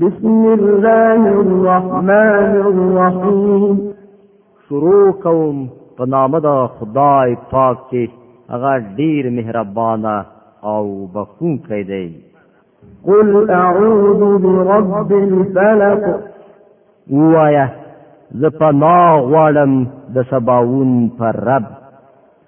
بسم الله الرحمن الرحیم شروع کوم په نام د خدای پاک چې هغه ډیر مهربان او بخښونکی دی قل اعوذ برب الفلق وایا زه پناه غواړم د سباوون پر رب